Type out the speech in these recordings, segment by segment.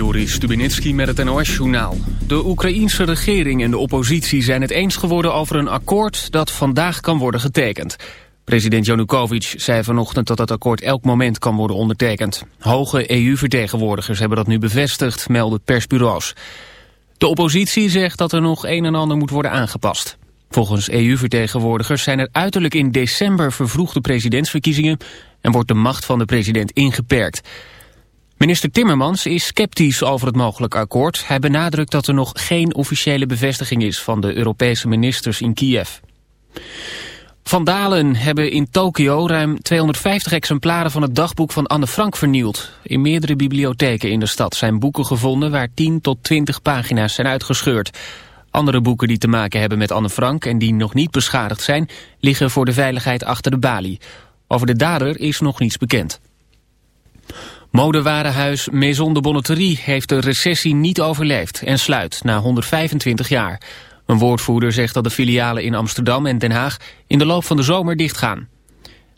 Joris Stubenitski met het NOS-journaal. De Oekraïense regering en de oppositie zijn het eens geworden over een akkoord dat vandaag kan worden getekend. President Janukovic zei vanochtend dat het akkoord elk moment kan worden ondertekend. Hoge EU-vertegenwoordigers hebben dat nu bevestigd, melden persbureaus. De oppositie zegt dat er nog een en ander moet worden aangepast. Volgens EU-vertegenwoordigers zijn er uiterlijk in december vervroegde presidentsverkiezingen... en wordt de macht van de president ingeperkt. Minister Timmermans is sceptisch over het mogelijk akkoord. Hij benadrukt dat er nog geen officiële bevestiging is van de Europese ministers in Kiev. Vandalen hebben in Tokio ruim 250 exemplaren van het dagboek van Anne Frank vernield. In meerdere bibliotheken in de stad zijn boeken gevonden waar 10 tot 20 pagina's zijn uitgescheurd. Andere boeken die te maken hebben met Anne Frank en die nog niet beschadigd zijn, liggen voor de veiligheid achter de balie. Over de dader is nog niets bekend. Modewarenhuis Maison de Bonneterie heeft de recessie niet overleefd en sluit na 125 jaar. Een woordvoerder zegt dat de filialen in Amsterdam en Den Haag in de loop van de zomer dichtgaan.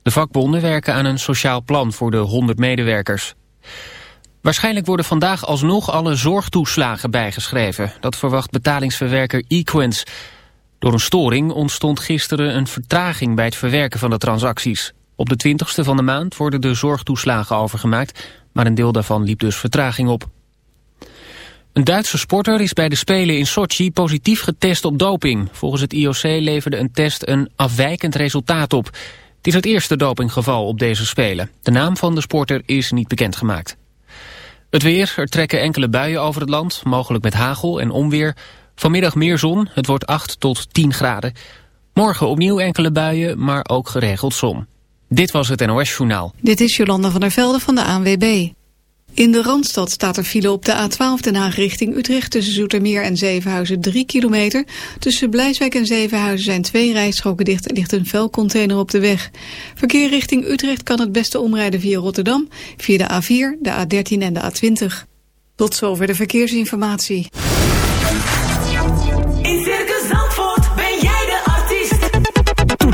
De vakbonden werken aan een sociaal plan voor de 100 medewerkers. Waarschijnlijk worden vandaag alsnog alle zorgtoeslagen bijgeschreven. Dat verwacht betalingsverwerker Equens. Door een storing ontstond gisteren een vertraging bij het verwerken van de transacties. Op de 20ste van de maand worden de zorgtoeslagen overgemaakt maar een deel daarvan liep dus vertraging op. Een Duitse sporter is bij de Spelen in Sochi positief getest op doping. Volgens het IOC leverde een test een afwijkend resultaat op. Het is het eerste dopinggeval op deze Spelen. De naam van de sporter is niet bekendgemaakt. Het weer, er trekken enkele buien over het land, mogelijk met hagel en onweer. Vanmiddag meer zon, het wordt 8 tot 10 graden. Morgen opnieuw enkele buien, maar ook geregeld zon. Dit was het NOS Journaal. Dit is Jolanda van der Velde van de ANWB. In de Randstad staat er file op de A12 Den Haag richting Utrecht... tussen Zoetermeer en Zevenhuizen 3 kilometer. Tussen Blijswijk en Zevenhuizen zijn twee rijstroken dicht... en ligt een vuilcontainer op de weg. Verkeer richting Utrecht kan het beste omrijden via Rotterdam... via de A4, de A13 en de A20. Tot zover de verkeersinformatie.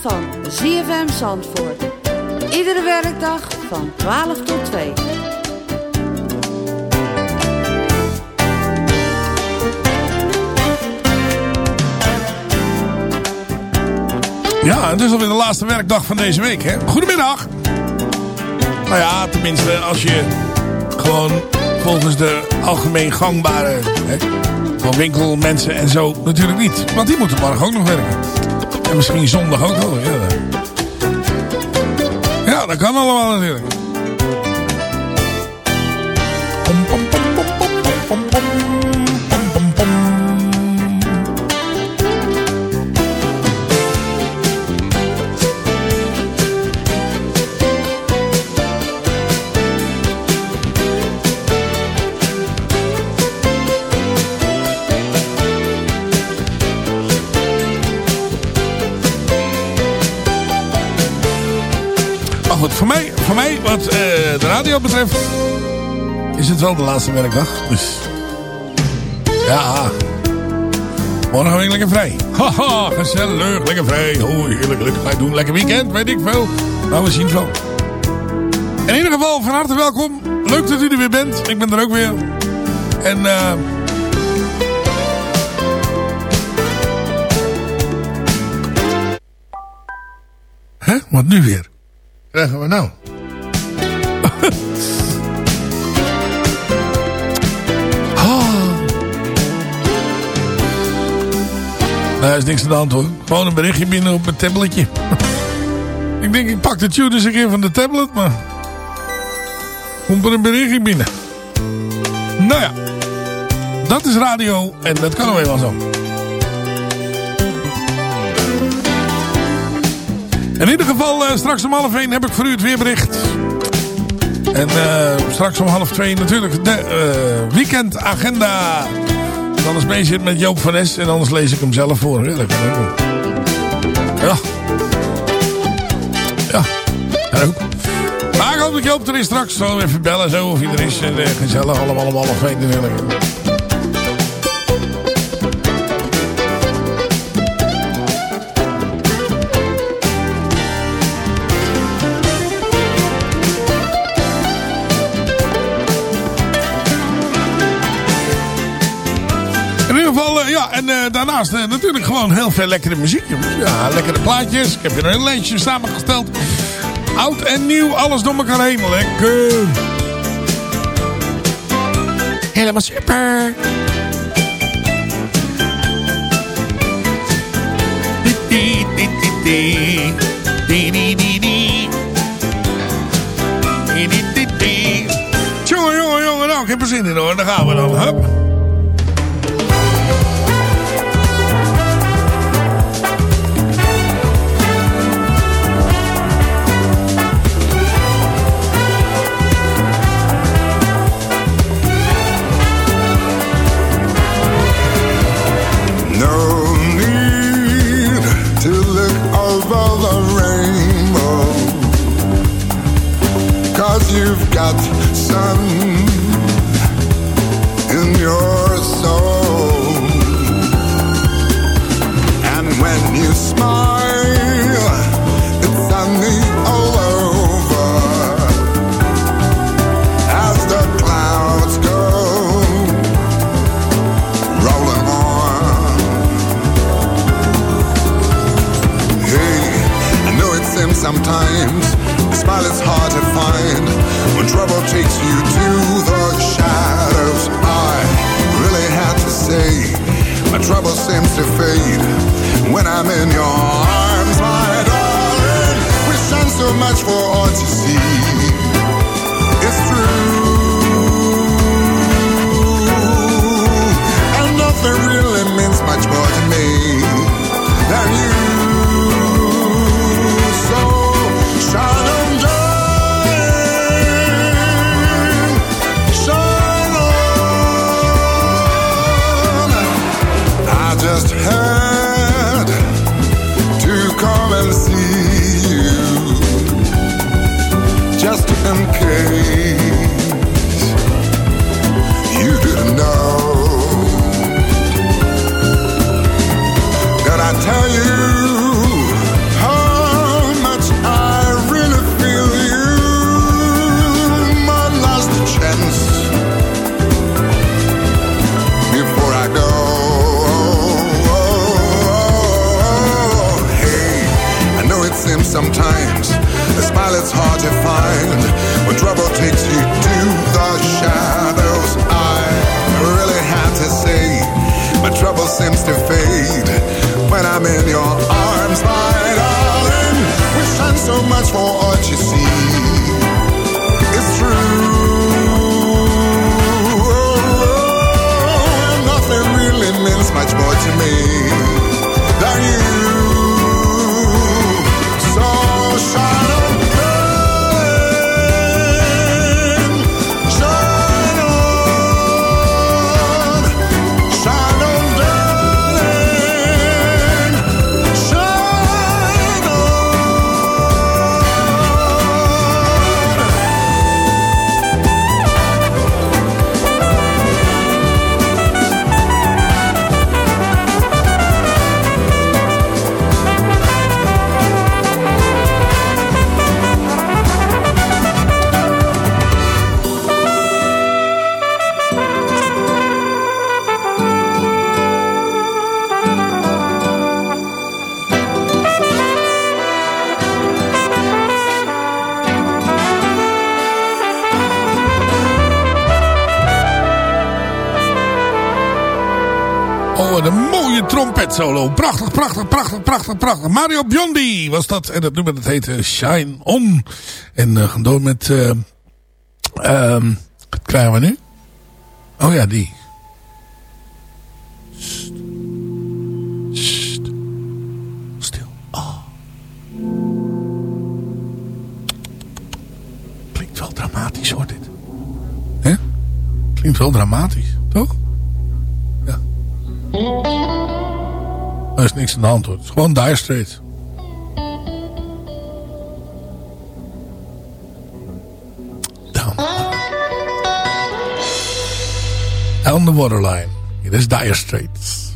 Van ZFM Zandvoort. Iedere werkdag van 12 tot 2. Ja, het is alweer de laatste werkdag van deze week. Hè? Goedemiddag. Nou ja, tenminste als je gewoon volgens de algemeen gangbare... Hè, van winkelmensen en zo natuurlijk niet. Want die moeten morgen ook nog werken. En misschien zondag ook wel. Ja, dat kan allemaal natuurlijk. Pom. Wat eh, de radio betreft, is het wel de laatste werkdag. Dus ja, morgen ben ik lekker vrij. Haha, gezellig, lekker vrij. Oh, heerlijk, lekker vrij doen. Lekker weekend, weet ik veel. Nou, we zien wel. In ieder geval, van harte welkom. Leuk dat u er weer bent. Ik ben er ook weer. En eh... Hè? Wat nu weer? krijgen we nou? Nee, is niks aan de hand. Gewoon een berichtje binnen op mijn tabletje. ik denk, ik pak de tune eens een keer van de tablet, maar... Komt er een berichtje binnen. Nou ja. Dat is radio en dat kan wel zo. In ieder geval, uh, straks om half 1 heb ik voor u het weerbericht. En uh, straks om half 2 natuurlijk de uh, weekendagenda. Anders mee zit met Joop van Es en anders lees ik hem zelf voor. Ja. Ja. Ja, ook. Maar ik hoop dat Joop er is straks. Zo even bellen zo of hij er is. En, gezellig allemaal om half 1 natuurlijk. Ja, en uh, daarnaast uh, natuurlijk gewoon heel veel lekkere muziek. Jongens. Ja, lekkere plaatjes. Ik heb hier een lijstje samengesteld. Oud en nieuw, alles door elkaar heen. Lekker. Helemaal super. Jongen, jongen, jongen. Nou, ik heb er zin in hoor. Daar gaan we dan. Hup. Tell you Solo. Prachtig, prachtig, prachtig, prachtig, prachtig. Mario Biondi was dat. En dat nummer dat heet eh, Shine On. En eh, uh, door met... Eh, ehm, wat krijgen we nu? Oh ja, die. Sst. Sst. Stil. Ah. Klinkt wel dramatisch hoor dit. Hè? Klinkt wel dramatisch, toch? niks aan de hand. Het is gewoon Dire Straits. Down. The waterline. it is Dire Straits.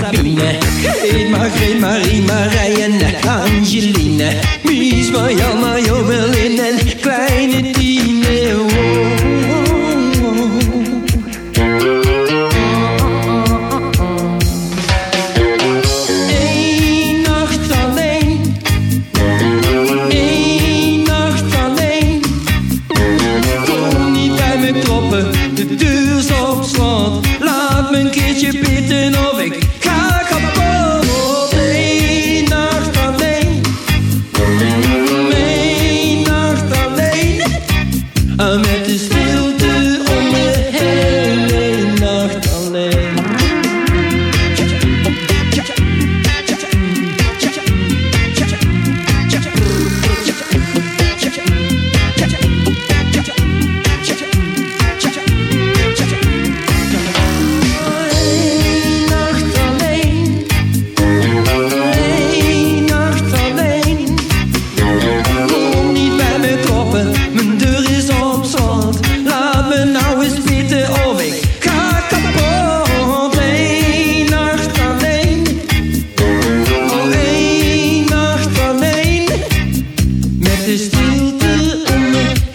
Sabine. Greet, Margreet, Marie, Marije en Angeline. Mies, Marjan, you me.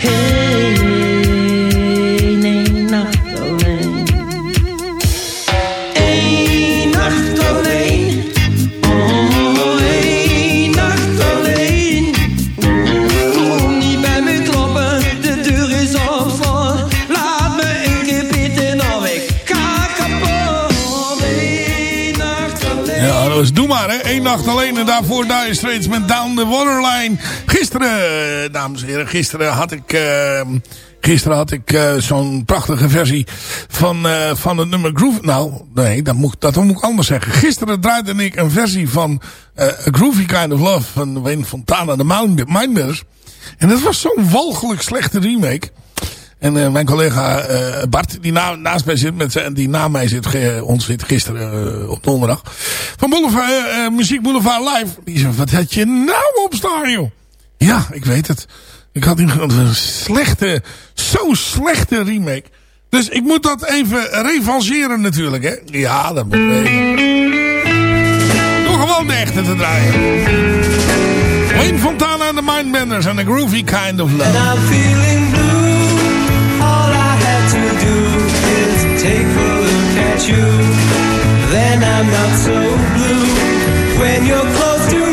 Nacht alleen en daarvoor Dire Straits met Down the Waterline. Gisteren, eh, dames en heren, gisteren had ik... gisteren had ik eh, zo'n prachtige versie van, van het nummer Groove... Nou, nee, dat moet, dat moet ik anders zeggen. Gisteren draaide ik een versie van A Groovy Kind of Love van Wayne Fontana, de Mind- Mindbenders. En dat was zo'n walgelijk slechte remake... En eh, mijn collega eh, Bart, die na, naast mij zit, met die na mij zit, ons gisteren eh, op donderdag. Van Boulevard, Muziek Boulevard Live. Die zei, wat had je nou op staan, joh? Ja, ik weet het. Ik had een, slechte, zo slechte remake. Dus ik moet dat even revanceren natuurlijk, hè. Ja, dat moet even. Doe gewoon de echte te draaien. Wayne Fontana en de Mindbenders en The Groovy Kind of Love. Take a look at you. Then I'm not so blue. When you're close to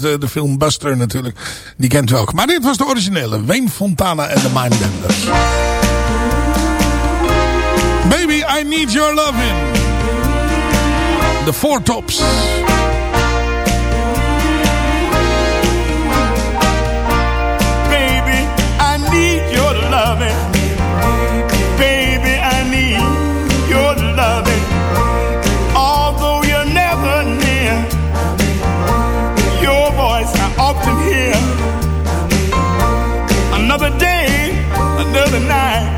de, eh, de film Buster natuurlijk. Die kent wel, Maar dit was de originele. Wayne Fontana en de Mindbenders. Baby, I need your loving. The Four Tops. Of the night.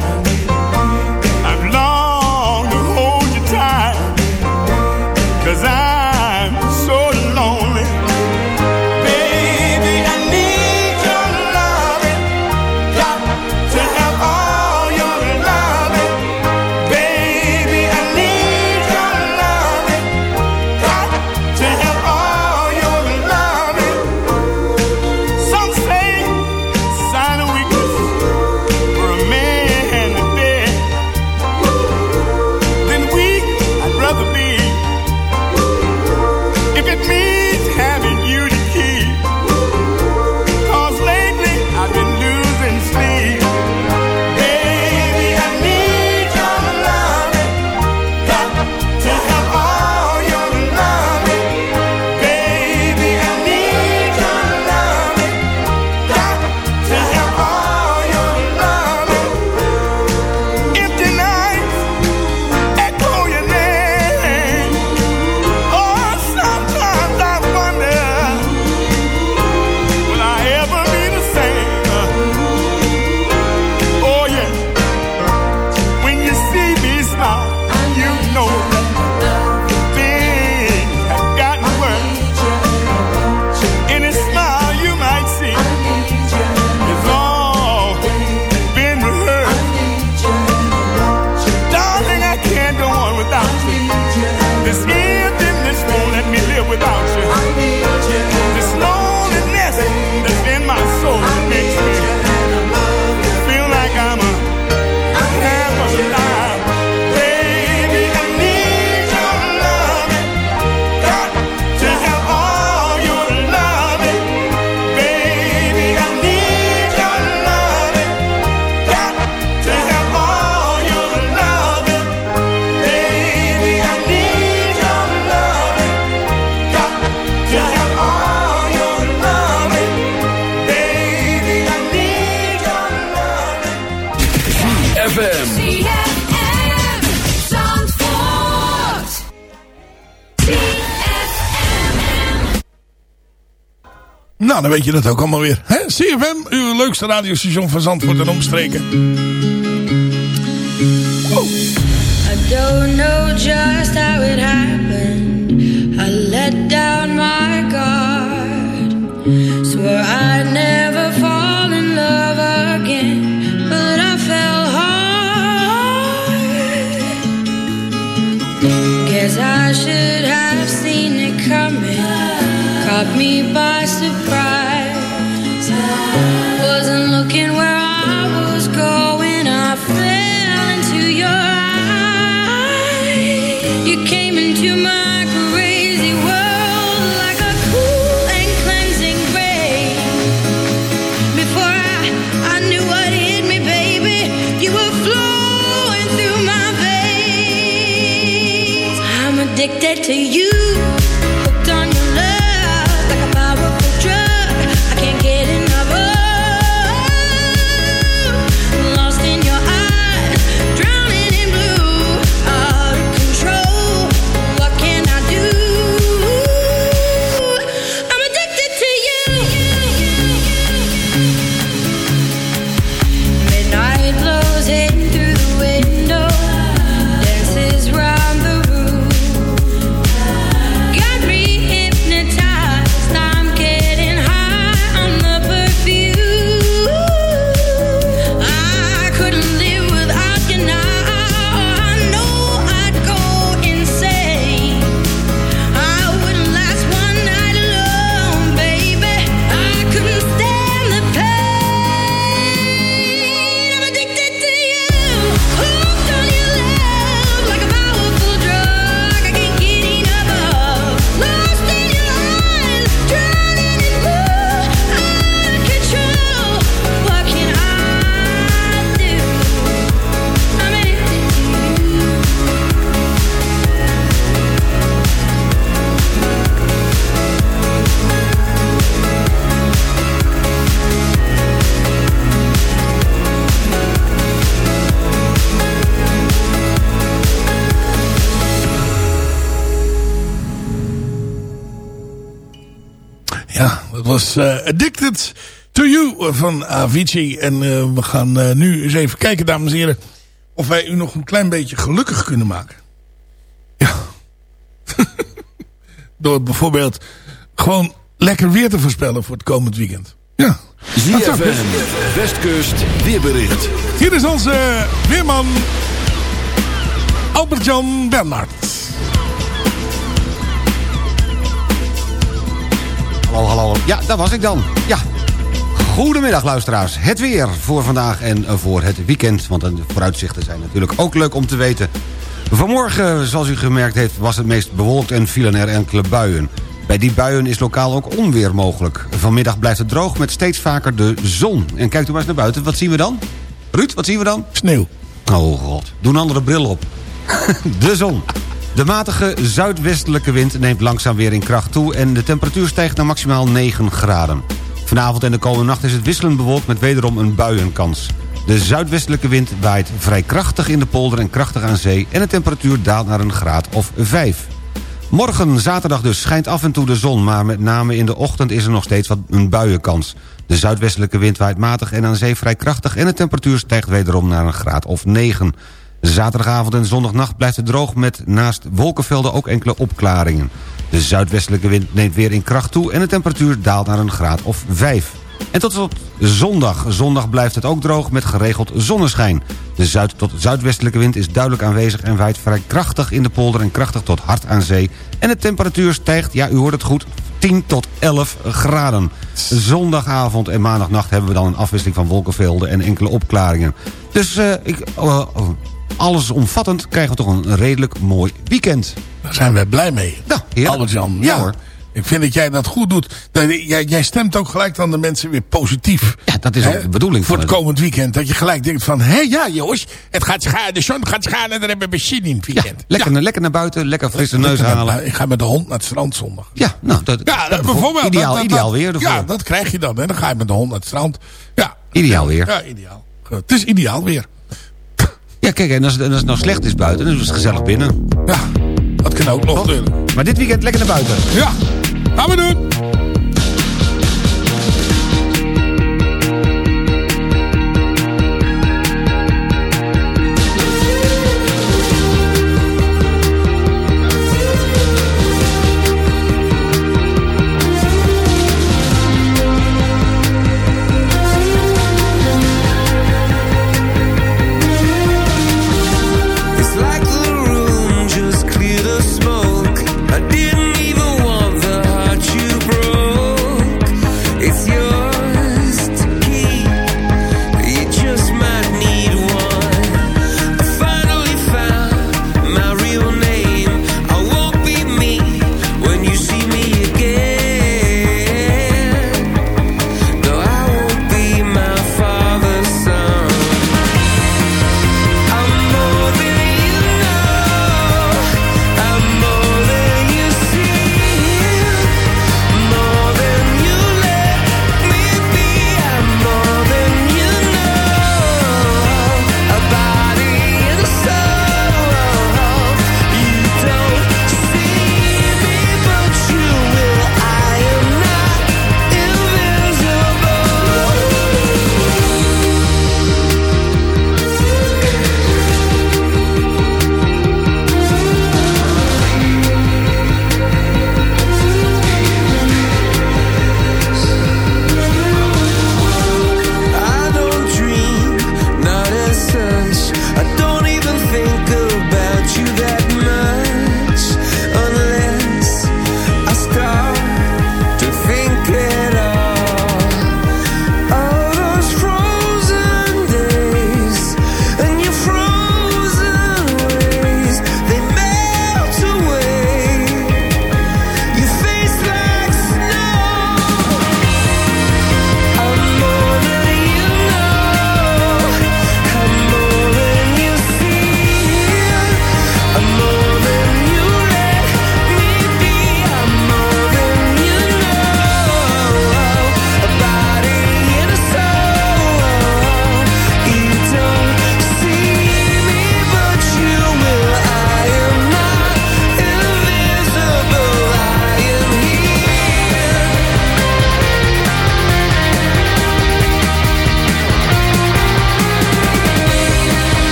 dan weet je dat ook allemaal weer. CFM, uw leukste radiostation van Zandvoort en omstreken. Was eh, Addicted to You van Avicii. En eh, we gaan eh, nu eens even kijken, dames en heren... of wij u nog een klein beetje gelukkig kunnen maken. Ja. Door bijvoorbeeld gewoon lekker weer te voorspellen voor het komend weekend. Ja. ZFM, Westkust, weerbericht. Hier is onze weerman Albert-Jan Bernhard. Hallo, hallo. Ja, daar was ik dan. Ja. Goedemiddag luisteraars. Het weer voor vandaag en eh, voor het weekend. Want de vooruitzichten zijn natuurlijk ook leuk om te weten. Vanmorgen, zoals u gemerkt heeft, was het meest bewolkt en vielen er enkele buien. Bij die buien is lokaal ook onweer mogelijk. Vanmiddag blijft het droog met steeds vaker de zon. En kijkt u maar eens naar buiten. Wat zien we dan? Ruud, wat zien we dan? Sneeuw. Oh god, doe een andere bril op. de zon. De matige zuidwestelijke wind neemt langzaam weer in kracht toe... en de temperatuur stijgt naar maximaal 9 graden. Vanavond en de komende nacht is het wisselend bewolkt met wederom een buienkans. De zuidwestelijke wind waait vrij krachtig in de polder en krachtig aan zee... en de temperatuur daalt naar een graad of 5. Morgen, zaterdag dus, schijnt af en toe de zon... maar met name in de ochtend is er nog steeds wat een buienkans. De zuidwestelijke wind waait matig en aan zee vrij krachtig... en de temperatuur stijgt wederom naar een graad of 9. Zaterdagavond en zondagnacht blijft het droog... met naast wolkenvelden ook enkele opklaringen. De zuidwestelijke wind neemt weer in kracht toe... en de temperatuur daalt naar een graad of 5. En tot slot zondag. Zondag blijft het ook droog met geregeld zonneschijn. De zuid- tot zuidwestelijke wind is duidelijk aanwezig... en waait vrij krachtig in de polder en krachtig tot hard aan zee. En de temperatuur stijgt, ja u hoort het goed, 10 tot 11 graden. Zondagavond en maandagnacht hebben we dan een afwisseling van wolkenvelden... en enkele opklaringen. Dus eh, ik, eh, allesomvattend krijgen we toch een redelijk mooi weekend. Daar zijn we blij mee. Heerlijk. Albert-Jan. Ja, hoor. Ik vind dat jij dat goed doet. Jij, jij stemt ook gelijk dan de mensen weer positief. Ja, dat is ook de bedoeling Voor het komend weekend. Dat je gelijk denkt van... Hé ja jongens, het gaat de zon gaat gaan en dan hebben we zin in het weekend. Lekker, lekker naar buiten, lekker frisse neus naar- halen. Ik ga met de hond naar het strand zondag. Ja, nou, dat, Ja, dat bijvoorbeeld. Ideaal, dat- ideaal weer ervoor. Ja, dat krijg je dan. Hè. Dan ga je met de hond naar het strand. Ja, Ideaal weer. ja ideaal. Goed, Het is ideaal weer. Ja, kijk, en als, het- en als het nou slecht is buiten, dan is het gezellig binnen. Ja, dat kan ook nog. Maar dit weekend lekker naar buiten. Ja, gaan we doen.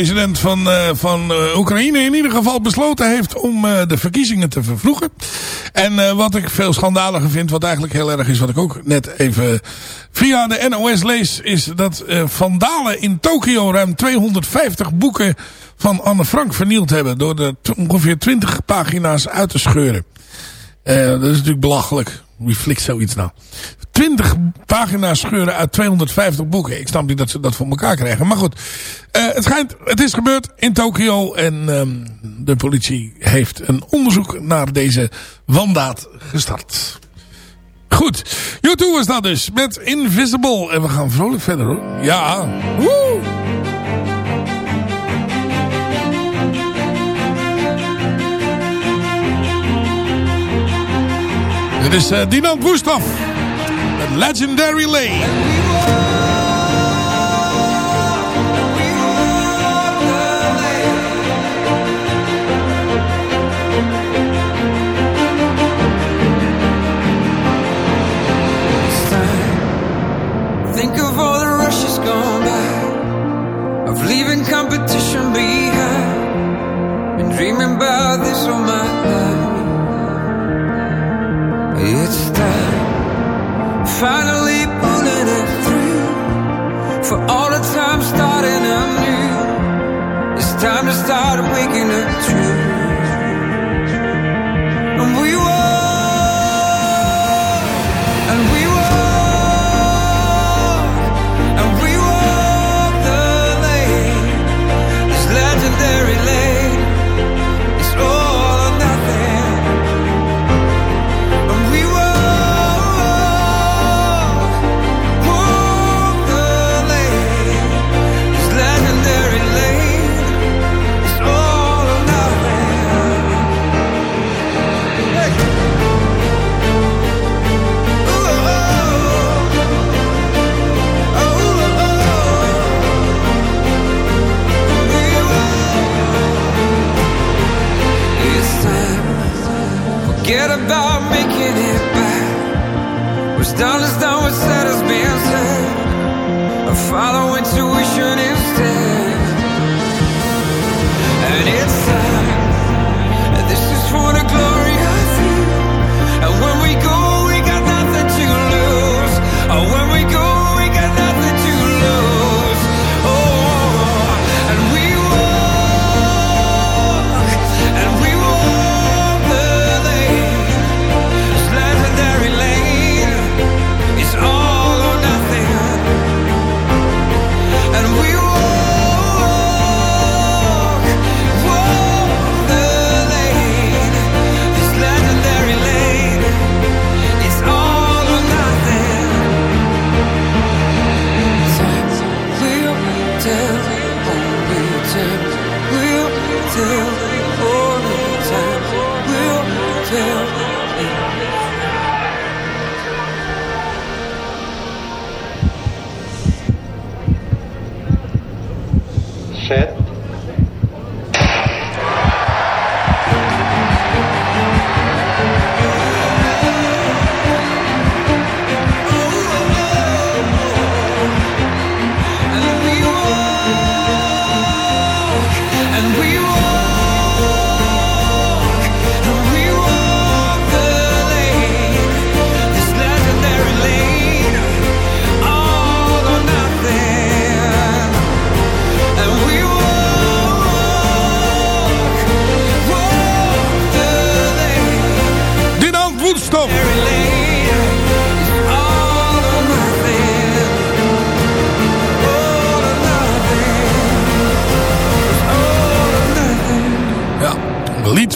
President van, eh, van eh, Oekraïne in ieder geval besloten heeft om eh, de verkiezingen te vervroegen. En wat ik veel schandaliger vind, wat eigenlijk heel erg is, wat ik ook net even via de NOS lees, is dat vandalen in Tokio ruim 250 boeken van Anne Frank vernield hebben. Door t- ongeveer 20 pagina's uit te scheuren. Dat is natuurlijk belachelijk. Wie flikt zoiets nou? 20 pagina's scheuren uit 250 boeken. Ik snap niet dat ze dat voor elkaar krijgen. Maar goed, eh, het, schijnt, het is gebeurd in Tokio. En ehm, de politie heeft een onderzoek naar deze wandaad gestart. Goed, YouTube was dat dus met Invisible. En we gaan vrolijk verder hoor. Ja, woe! Dit is uh, Dinant Woesthoff. Legendary Lane. Think of all the rushes gone by, of leaving competition behind. Been dreaming about this all finally pulling it through. For all the time starting anew. It's time Forget about making it back. What's done is done. What's said has been said. I follow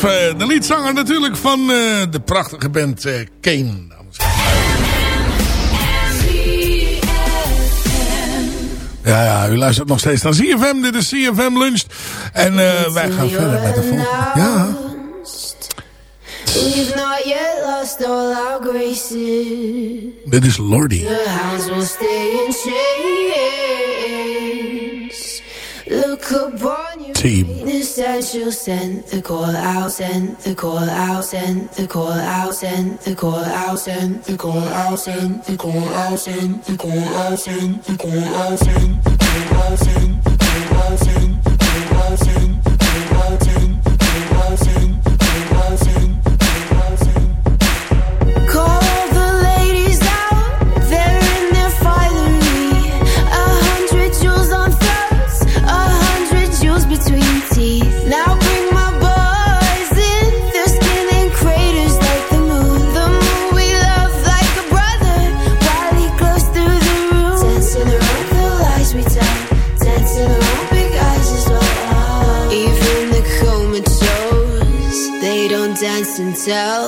Eh, de liedzanger natuurlijk van eh, de prachtige band eh, Kane. Ja, ja, u luistert nog steeds naar CFM. Dit is CFM Lunch. En uh, wij gaan verder met de volgende. Ja. We've not yet lost all our graces. Dit is Lordy. The house will stay in shade. Look upon your Team. greatness send the call out, send the call out, send the call out, send the call out, send the call out, send the call out, send the call out, send the call out, send the call out, send the call out, send the call yourself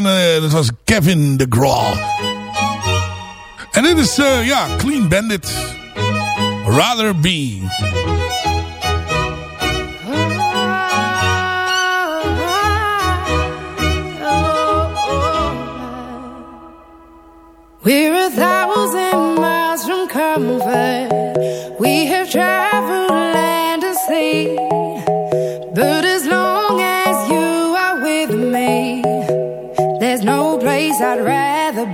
En dat uh, was Kevin DeGraw, and En dit is, uh, ja, Clean Bandit. Rather Be.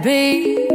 be.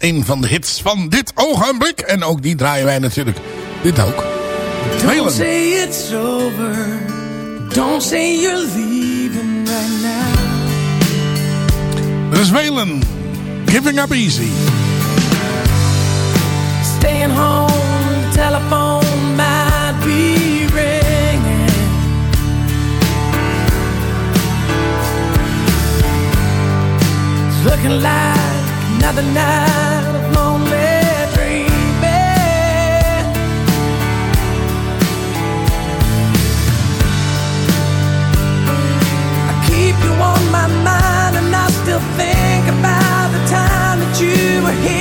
een van de hits van dit ogenblik. En ook die draaien wij natuurlijk. Dit ook. Don't say it's over. Don't say you're leaving right now. Dus Velen. Giving up easy. Staying home, telephone might be ringing. It's looking like another night. my mind, and I still think about the time that you were here.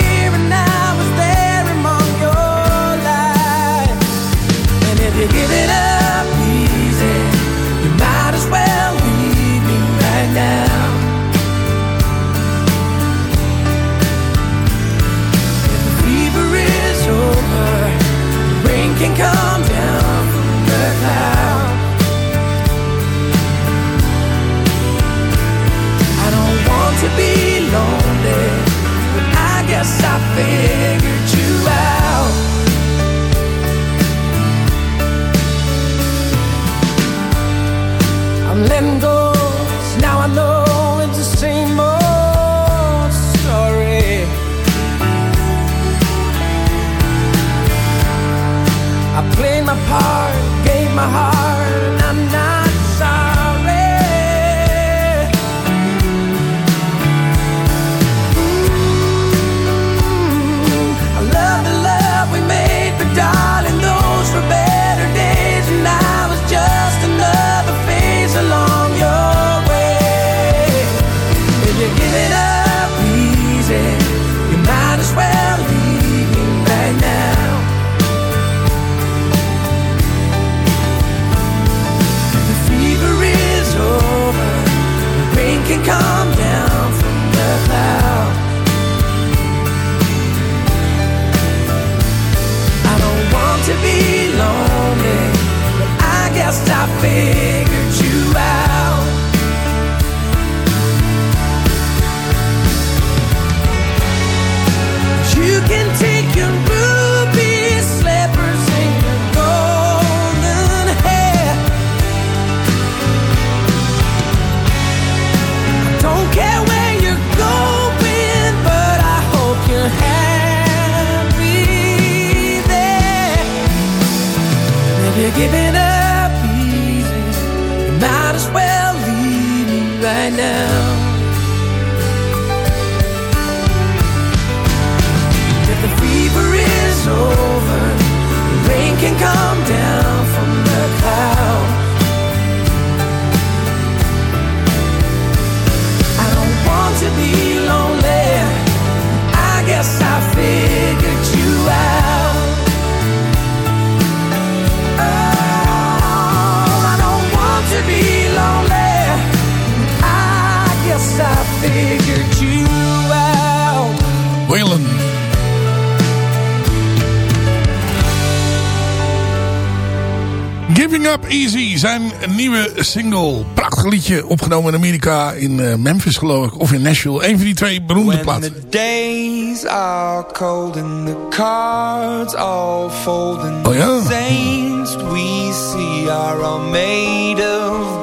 nieuwe single. Prachtig liedje, opgenomen in Amerika. In eh, Memphis geloof ik, of in Nashville. Een van die twee beroemde When plaatsen. The days are cold and the cards all fold and oh ja. the saints we see are all made of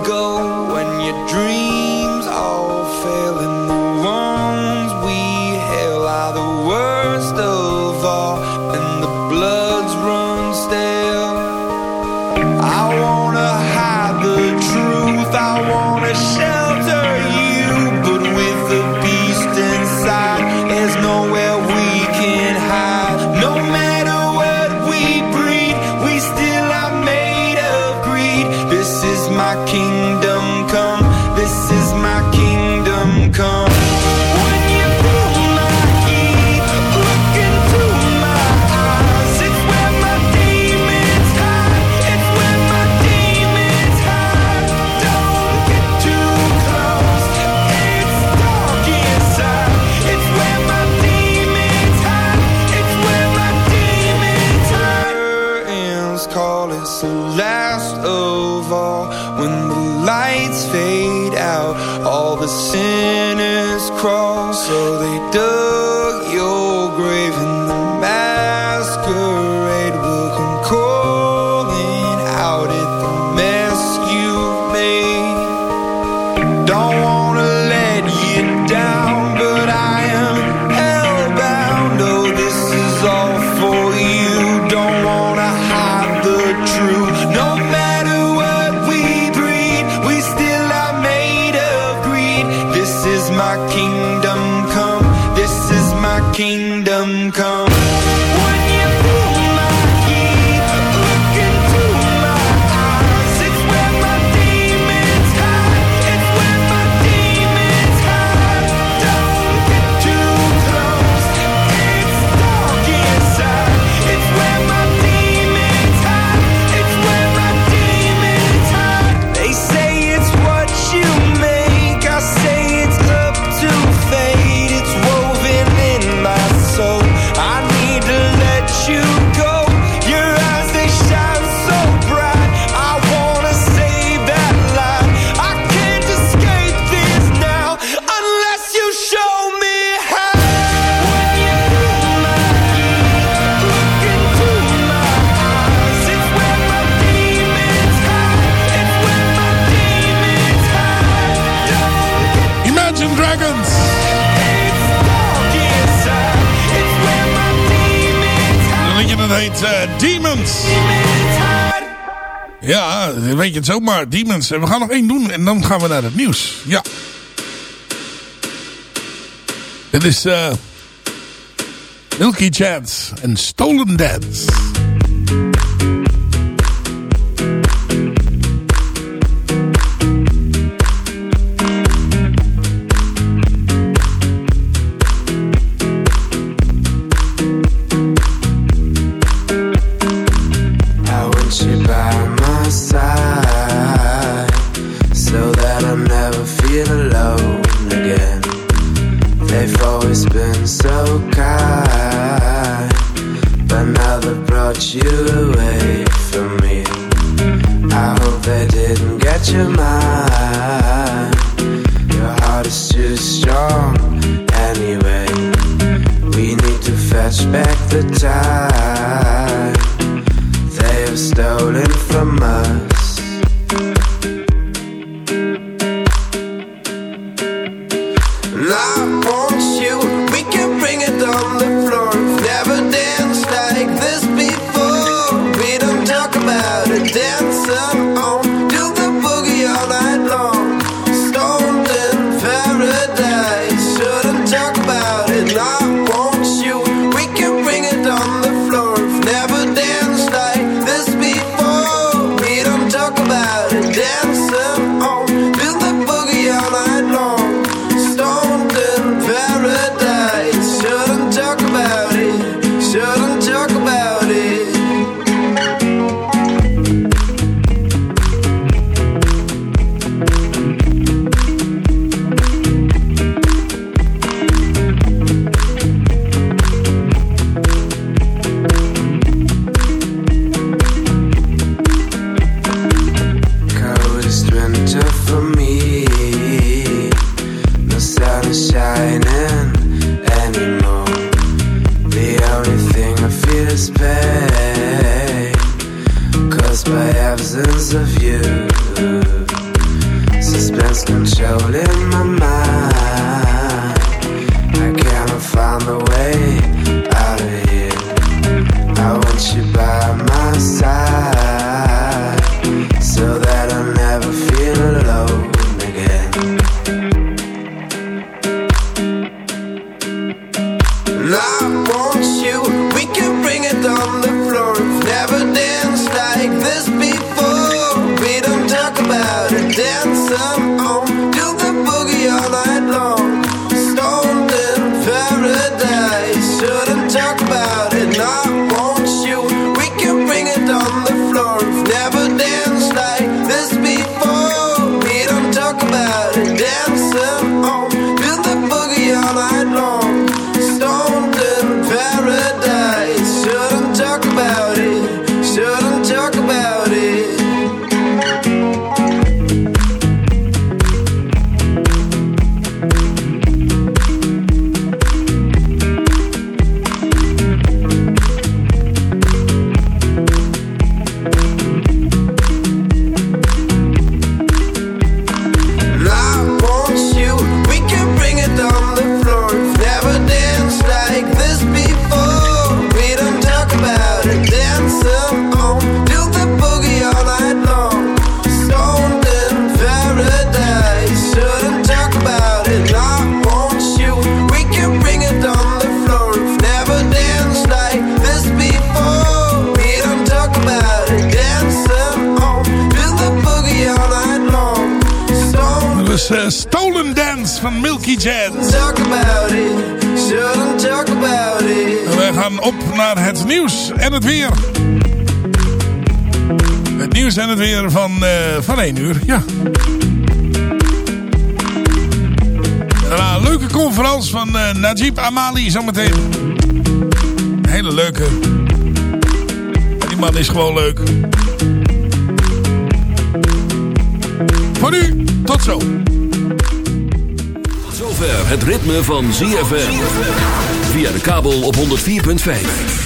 weet je het zomaar. Demons. En we gaan nog één doen en dan gaan we naar het nieuws. Ja. Dit is uh, Milky Chance en Stolen Dance. La weer van, uh, van 1 uur. Ja. Eh, leuke conferentie van eh, Najib Amali zometeen. Een hele leuke. Die man is gewoon leuk. Voor nu, tot zo. Zover het ritme van ZFM. Via de kabel op 104.5.